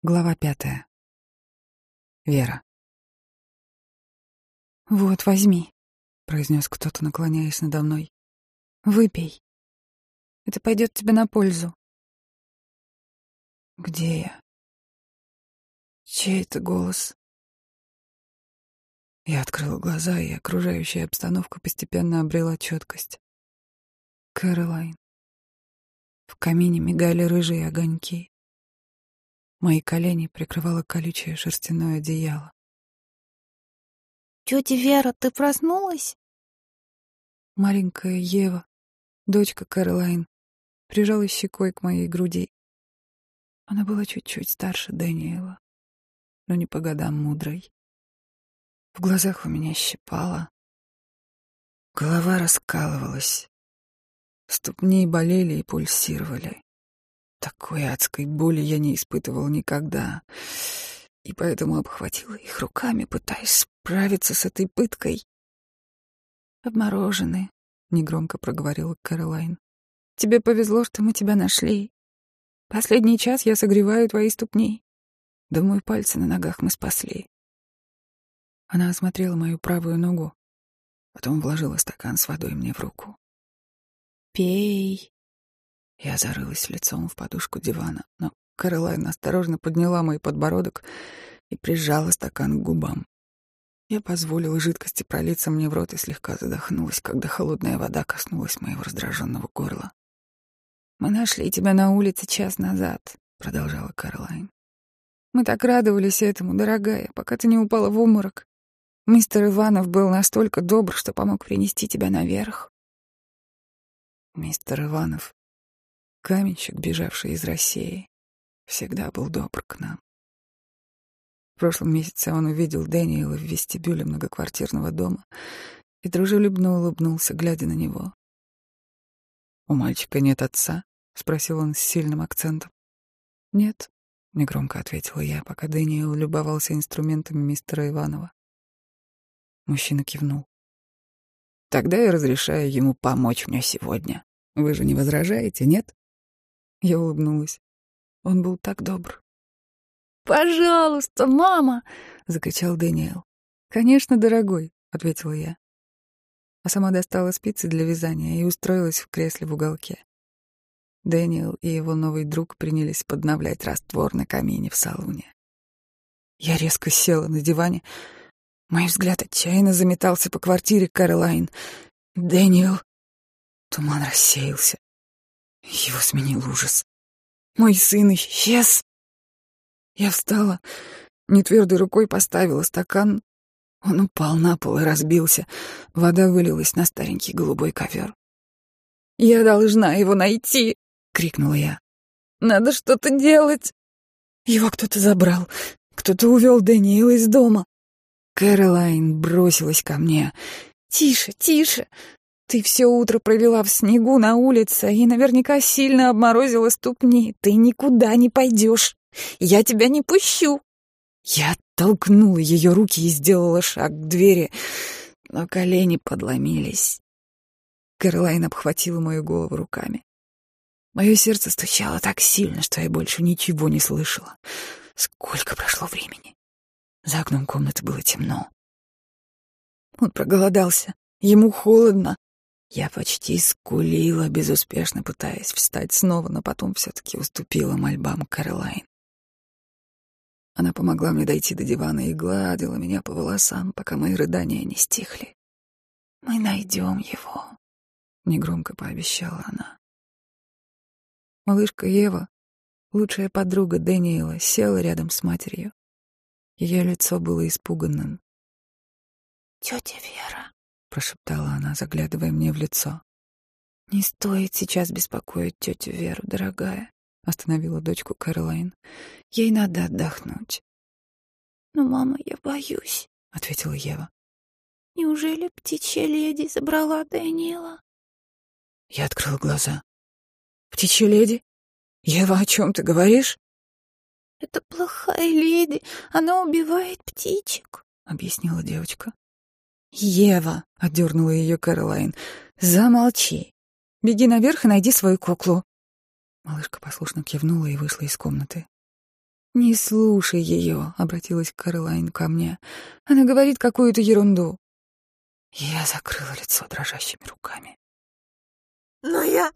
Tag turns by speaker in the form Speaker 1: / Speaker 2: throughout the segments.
Speaker 1: Глава пятая. Вера.
Speaker 2: «Вот, возьми», — произнес кто-то, наклоняясь надо мной. «Выпей. Это пойдет тебе на пользу».
Speaker 1: Где я? Чей это голос? Я открыла глаза, и окружающая обстановка постепенно обрела четкость. Кэролайн. В камине мигали рыжие огоньки. Мои колени прикрывало колючее шерстяное одеяло.
Speaker 2: «Тетя Вера, ты проснулась?»
Speaker 1: Маленькая Ева, дочка Кэролайн, прижалась щекой к моей груди. Она была чуть-чуть старше Дэниела, но не по годам мудрой. В глазах у меня щипало. Голова раскалывалась. Ступни болели и пульсировали. Такой адской боли я не испытывал никогда, и поэтому обхватила их руками, пытаясь справиться с этой пыткой.
Speaker 2: «Обморожены», — негромко проговорила Кэролайн. «Тебе повезло, что мы тебя нашли. Последний час я согреваю твои ступни.
Speaker 1: Думаю, пальцы на ногах мы спасли». Она осмотрела мою правую ногу, потом вложила стакан с водой мне в руку.
Speaker 2: «Пей»,
Speaker 1: я зарылась лицом в подушку дивана, но Каролайн осторожно подняла мой подбородок и прижала стакан к губам. Я позволила жидкости пролиться мне в рот и слегка задохнулась, когда холодная вода коснулась моего раздраженного горла.
Speaker 2: «Мы нашли тебя на улице час назад», — продолжала Каролайн. «Мы так радовались этому, дорогая, пока ты не упала в уморок. Мистер Иванов был настолько добр, что помог принести тебя наверх».
Speaker 1: Мистер Иванов Каменщик, бежавший из России, всегда был добр к нам. В прошлом месяце он увидел Дэниела в вестибюле многоквартирного дома и дружелюбно улыбнулся, глядя на него. «У мальчика нет отца?» — спросил он с сильным акцентом. «Нет», — негромко ответила я, пока Дэниел любовался инструментами мистера Иванова. Мужчина кивнул. «Тогда я разрешаю ему помочь мне сегодня. Вы же не возражаете, нет?» Я улыбнулась. Он был так добр.
Speaker 2: «Пожалуйста, мама!»
Speaker 1: — закричал Дэниел. «Конечно, дорогой», — ответила я. А сама достала спицы для вязания и устроилась в кресле в уголке. Дэниел и его новый друг принялись подновлять раствор на камине в салоне. Я резко села на диване. Мой взгляд отчаянно заметался по квартире Кэролайн. «Дэниел!» Туман рассеялся. Его сменил ужас. Мой сын исчез. Я встала, нетвердой рукой поставила стакан. Он упал на пол и разбился. Вода вылилась на старенький голубой ковер.
Speaker 2: «Я должна его найти!» — крикнула я. «Надо что-то делать!»
Speaker 1: Его кто-то забрал. Кто-то увел Дэниела из дома. Кэролайн бросилась ко мне.
Speaker 2: «Тише, тише! Ты все утро провела в снегу на улице и наверняка сильно обморозила ступни. Ты никуда не пойдешь. Я тебя не пущу.
Speaker 1: Я толкнула ее руки и сделала шаг к двери, но колени подломились. Кэролайн обхватила мою голову руками. Мое сердце стучало так сильно, что я больше ничего не слышала. Сколько прошло времени? За окном комнаты было темно. Он проголодался. Ему холодно. Я почти скулила, безуспешно пытаясь встать снова, но потом все-таки уступила мольбам Кэролайн. Она помогла мне дойти до дивана и гладила меня по волосам, пока мои рыдания не стихли. «Мы найдем его», — негромко пообещала она. Малышка Ева, лучшая подруга Дэниела, села рядом с матерью. Ее лицо было испуганным.
Speaker 2: «Тетя Вера», —
Speaker 1: прошептала она, заглядывая мне в лицо. «Не стоит сейчас беспокоить тетю Веру, дорогая», — остановила дочку Кэролайн. «Ей надо отдохнуть».
Speaker 2: «Но, мама, я боюсь», —
Speaker 1: ответила Ева.
Speaker 2: «Неужели птичья леди забрала Дэниела?»
Speaker 1: Я открыл глаза. «Птичья леди? Ева, о чем ты говоришь?»
Speaker 2: «Это плохая леди, она убивает птичек», — объяснила девочка.
Speaker 1: «Ева!» — отдернула ее Кэролайн. «Замолчи! Беги наверх и найди свою куклу!» Малышка послушно кивнула и вышла из комнаты.
Speaker 2: «Не слушай ее», — обратилась Каролайн ко мне. «Она говорит какую-то ерунду». Я закрыла лицо дрожащими руками.
Speaker 1: «Но я...»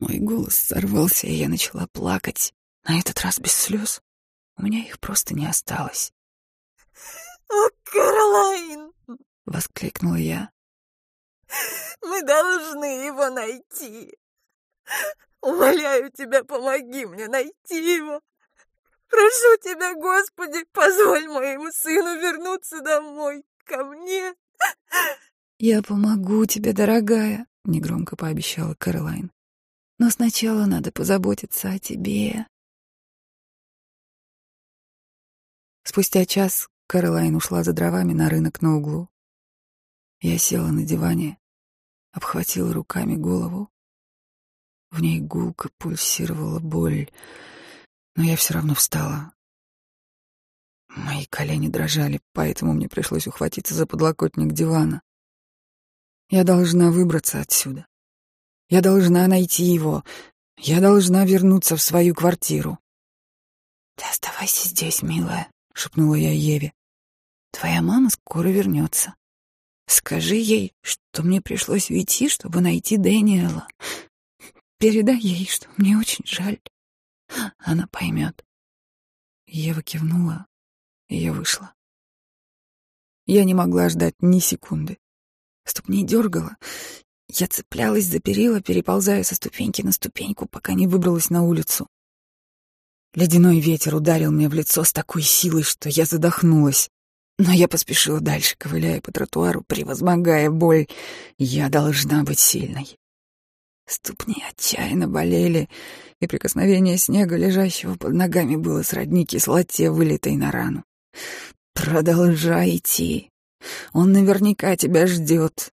Speaker 2: Мой голос сорвался, и я начала плакать. На этот раз без слез. У меня их просто не осталось.
Speaker 1: «О, Каролайн!»
Speaker 2: — воскликнула я.
Speaker 1: «Мы должны его найти. Умоляю тебя, помоги мне найти его. Прошу тебя, Господи, позволь моему сыну вернуться домой, ко мне».
Speaker 2: «Я помогу тебе, дорогая», — негромко пообещала Кэролайн. «Но сначала надо позаботиться о тебе». Спустя час Кэролайн ушла за дровами на рынок на углу. Я села на диване, обхватила руками голову. В ней гулко пульсировала боль, но я все равно встала. Мои колени дрожали, поэтому мне пришлось ухватиться за подлокотник дивана. Я должна выбраться отсюда. Я должна найти его. Я должна вернуться в свою квартиру. «Ты оставайся здесь, милая», — шепнула я Еве. «Твоя мама скоро вернется. Скажи ей, что мне пришлось уйти, чтобы найти Дэниела. Передай ей, что мне очень жаль. Она поймет». Ева кивнула, и я вышла. Я не могла ждать ни секунды. Ступни дергала. Я цеплялась за перила, переползая со ступеньки на ступеньку, пока не выбралась на улицу. Ледяной ветер ударил мне в лицо с такой силой, что я задохнулась. Но я поспешила дальше, ковыляя по тротуару, превозмогая боль. Я должна быть сильной. Ступни отчаянно болели, и прикосновение снега, лежащего под ногами, было сродни кислоте, вылитой на рану. «Продолжай идти. Он наверняка тебя ждет.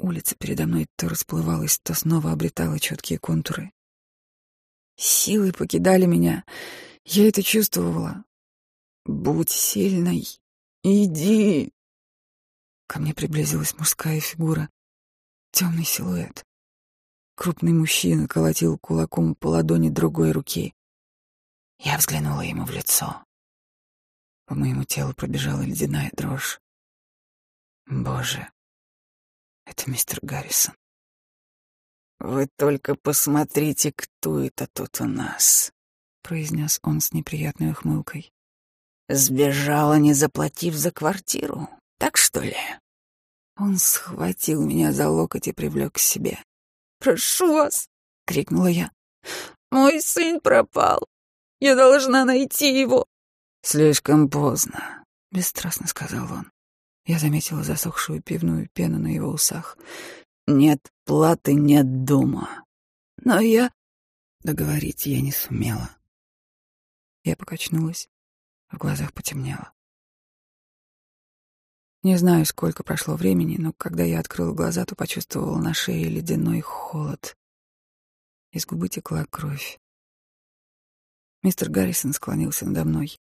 Speaker 2: Улица передо мной то расплывалась, то снова обретала четкие контуры. Силы покидали меня. Я это чувствовала. Будь сильной. Иди. Ко мне приблизилась мужская фигура. Темный силуэт. Крупный мужчина колотил кулаком по ладони другой руки. Я взглянула ему в лицо. По моему телу пробежала ледяная дрожь. Боже, это мистер Гаррисон. «Вы только посмотрите, кто это тут у нас», — произнес он с неприятной ухмылкой. «Сбежала, не заплатив за квартиру, так что ли?» Он схватил меня за локоть и привлек к себе. «Прошу вас!» — крикнула я. «Мой сын пропал. Я должна найти его». «Слишком поздно», — бесстрастно сказал он. Я заметила засохшую пивную пену на его усах. «Нет платы, нет дома». Но я... Договорить я не сумела. Я покачнулась, в глазах потемнело. Не знаю, сколько прошло времени, но когда я открыла глаза, то почувствовала на шее ледяной холод. Из губы текла кровь. Мистер Гаррисон склонился надо мной.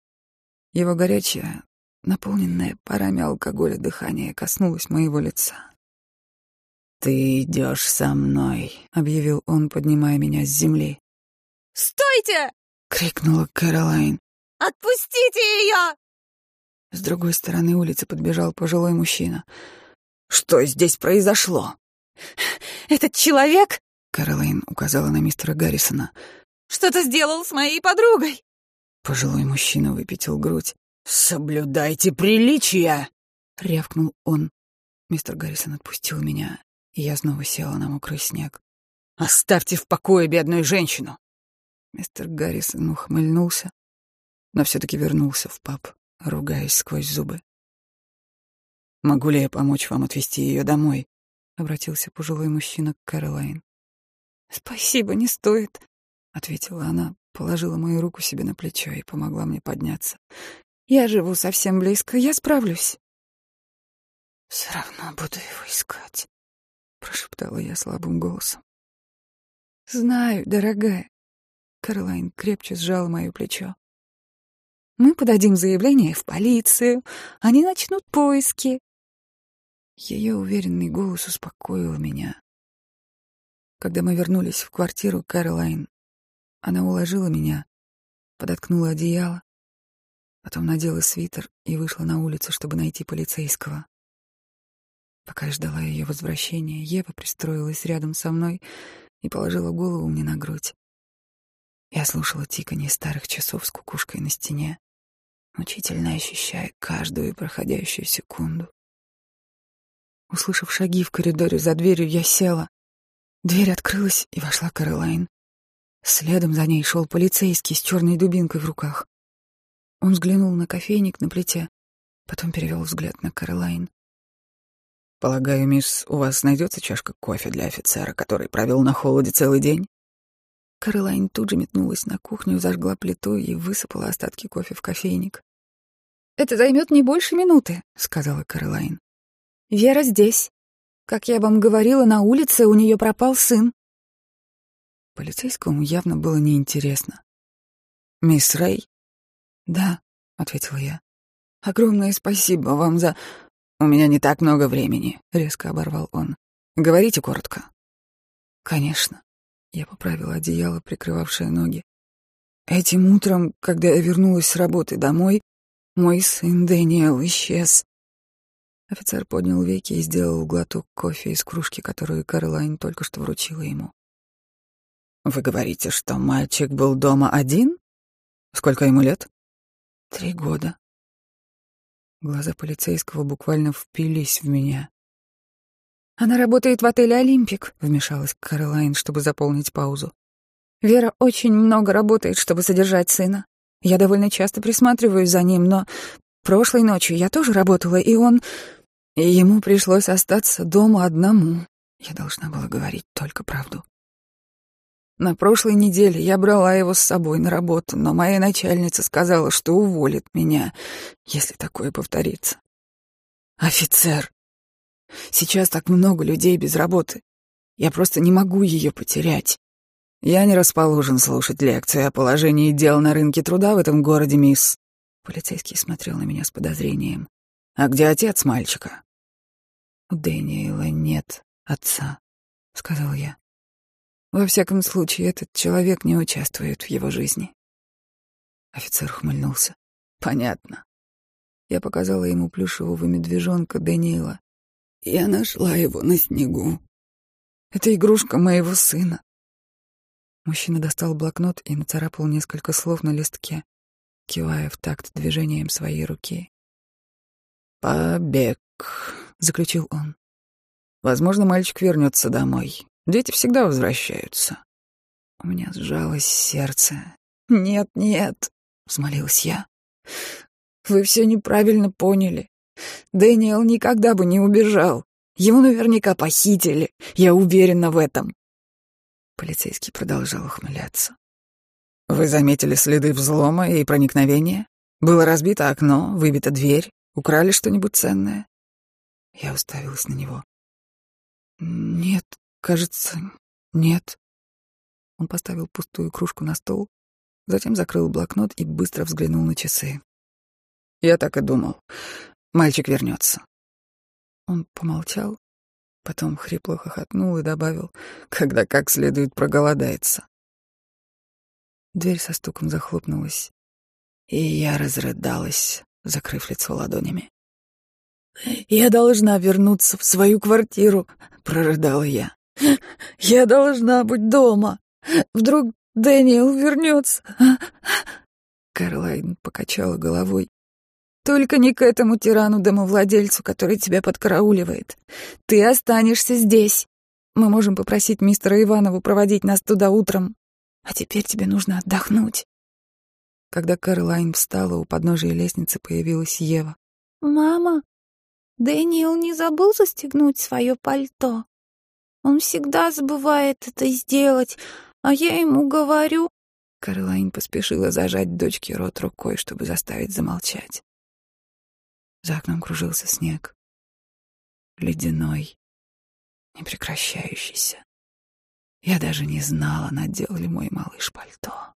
Speaker 2: Его горячее, наполненное парами алкоголя дыхание коснулось моего лица. «Ты идешь со мной», — объявил он, поднимая меня с земли.
Speaker 1: «Стойте!»
Speaker 2: — крикнула Кэролайн.
Speaker 1: «Отпустите ее!»
Speaker 2: С другой стороны улицы подбежал пожилой мужчина. «Что здесь произошло?»
Speaker 1: «Этот человек...»
Speaker 2: — Кэролайн указала на мистера Гаррисона.
Speaker 1: «Что-то сделал с моей подругой!»
Speaker 2: Пожилой мужчина выпятил грудь. «Соблюдайте приличия!» — рявкнул он. Мистер Гаррисон отпустил меня, и я снова села на мокрый снег. «Оставьте в покое бедную женщину!» Мистер Гаррисон ухмыльнулся, но все-таки вернулся в паб, ругаясь сквозь зубы. «Могу ли я помочь вам отвезти ее домой?» — обратился пожилой мужчина к Кэролайн. «Спасибо, не стоит», — ответила она, положила мою руку себе на плечо и помогла мне подняться. Я живу совсем близко, я справлюсь. Все равно буду его искать, прошептала я слабым голосом. Знаю, дорогая. Каролайн крепче сжала мое плечо. Мы подадим заявление в полицию, они начнут поиски. Ее уверенный голос успокоил меня. Когда мы вернулись в квартиру Каролайн, она уложила меня, подоткнула одеяло, потом надела свитер и вышла на улицу, чтобы найти полицейского. Пока я ждала ее возвращения, Ева пристроилась рядом со мной и положила голову мне на грудь. Я слушала тиканье старых часов с кукушкой на стене, мучительно ощущая каждую проходящую секунду. Услышав шаги в коридоре за дверью, я села. Дверь открылась, и вошла Каролайн. Следом за ней шел полицейский с черной дубинкой в руках. Он взглянул на кофейник на плите, потом перевел взгляд на Каролайн.
Speaker 1: «Полагаю, мисс, у вас найдется чашка кофе для офицера, который провел на холоде целый день?»
Speaker 2: Каролайн тут же метнулась на кухню, зажгла плиту и высыпала остатки кофе в кофейник. «Это займет не больше минуты», — сказала Каролайн. «Вера здесь. Как я вам говорила, на улице у нее пропал сын».
Speaker 1: Полицейскому явно было неинтересно. «Мисс Рэй?»
Speaker 2: «Да», — ответила я. «Огромное спасибо вам за...»
Speaker 1: «У меня не так много времени», — резко оборвал он. «Говорите коротко».
Speaker 2: «Конечно». Я поправила одеяло, прикрывавшее ноги. Этим утром, когда я вернулась с работы домой, мой сын Дэниел исчез. Офицер поднял веки и сделал глоток кофе из кружки, которую Каролайн только что вручила ему.
Speaker 1: «Вы говорите, что мальчик был дома один? Сколько ему лет?»
Speaker 2: «Три года». Глаза полицейского буквально впились в меня. «Она работает в отеле «Олимпик», — вмешалась Каролайн, чтобы заполнить паузу. «Вера очень много работает, чтобы содержать сына. Я довольно часто присматриваюсь за ним, но прошлой ночью я тоже работала, и он... И ему пришлось остаться дома одному. Я должна была говорить только правду. На прошлой неделе я брала его с собой на работу, но моя начальница сказала, что уволит меня, если такое повторится. Офицер. Сейчас так много людей без работы. Я просто не могу ее потерять.
Speaker 1: Я не расположен слушать лекции о положении дел на рынке труда в этом городе, мисс. Полицейский смотрел на меня с подозрением. А где отец мальчика?
Speaker 2: У Дэниела нет отца, сказал я. Во всяком случае, этот человек не участвует в его жизни. Офицер хмыльнулся. Понятно. Я показала ему плюшевого медвежонка Даниила. Я нашла его на снегу. Это игрушка моего сына. Мужчина достал блокнот и нацарапал несколько слов на листке, кивая в такт движением своей руки.
Speaker 1: «Побег», — заключил он. «Возможно, мальчик вернется домой. Дети всегда возвращаются.
Speaker 2: У меня сжалось сердце. «Нет, нет», — взмолилась я. «Вы все неправильно поняли. Дэниел никогда бы не убежал. Его наверняка похитили. Я уверена в этом». Полицейский продолжал ухмыляться.
Speaker 1: «Вы заметили следы взлома и проникновения? Было разбито окно, выбита дверь, украли что-нибудь ценное?»
Speaker 2: Я уставилась на него. «Нет, Кажется, нет. Он поставил пустую кружку на стол, затем закрыл блокнот и быстро взглянул на часы.
Speaker 1: Я так и думал. Мальчик вернется.
Speaker 2: Он помолчал, потом хрипло хохотнул и добавил,
Speaker 1: когда как следует проголодается.
Speaker 2: Дверь со стуком захлопнулась, и я разрыдалась, закрыв лицо ладонями. «Я должна вернуться в свою квартиру», — прорыдала я. Я должна быть дома. Вдруг Дэниел вернется. Карлайн покачала головой. Только не к этому тирану-домовладельцу, который тебя подкарауливает. Ты останешься здесь. Мы можем попросить мистера Иванову проводить нас туда утром. А теперь тебе нужно отдохнуть. Когда Карлайн встала, у подножия лестницы появилась Ева.
Speaker 3: «Мама, Дэниел не забыл застегнуть свое пальто?» Он всегда забывает это сделать, а я ему говорю...»
Speaker 2: Каролайн поспешила зажать дочке рот рукой, чтобы заставить замолчать. За окном кружился снег. Ледяной, непрекращающийся. Я даже не знала, надел ли мой малыш пальто.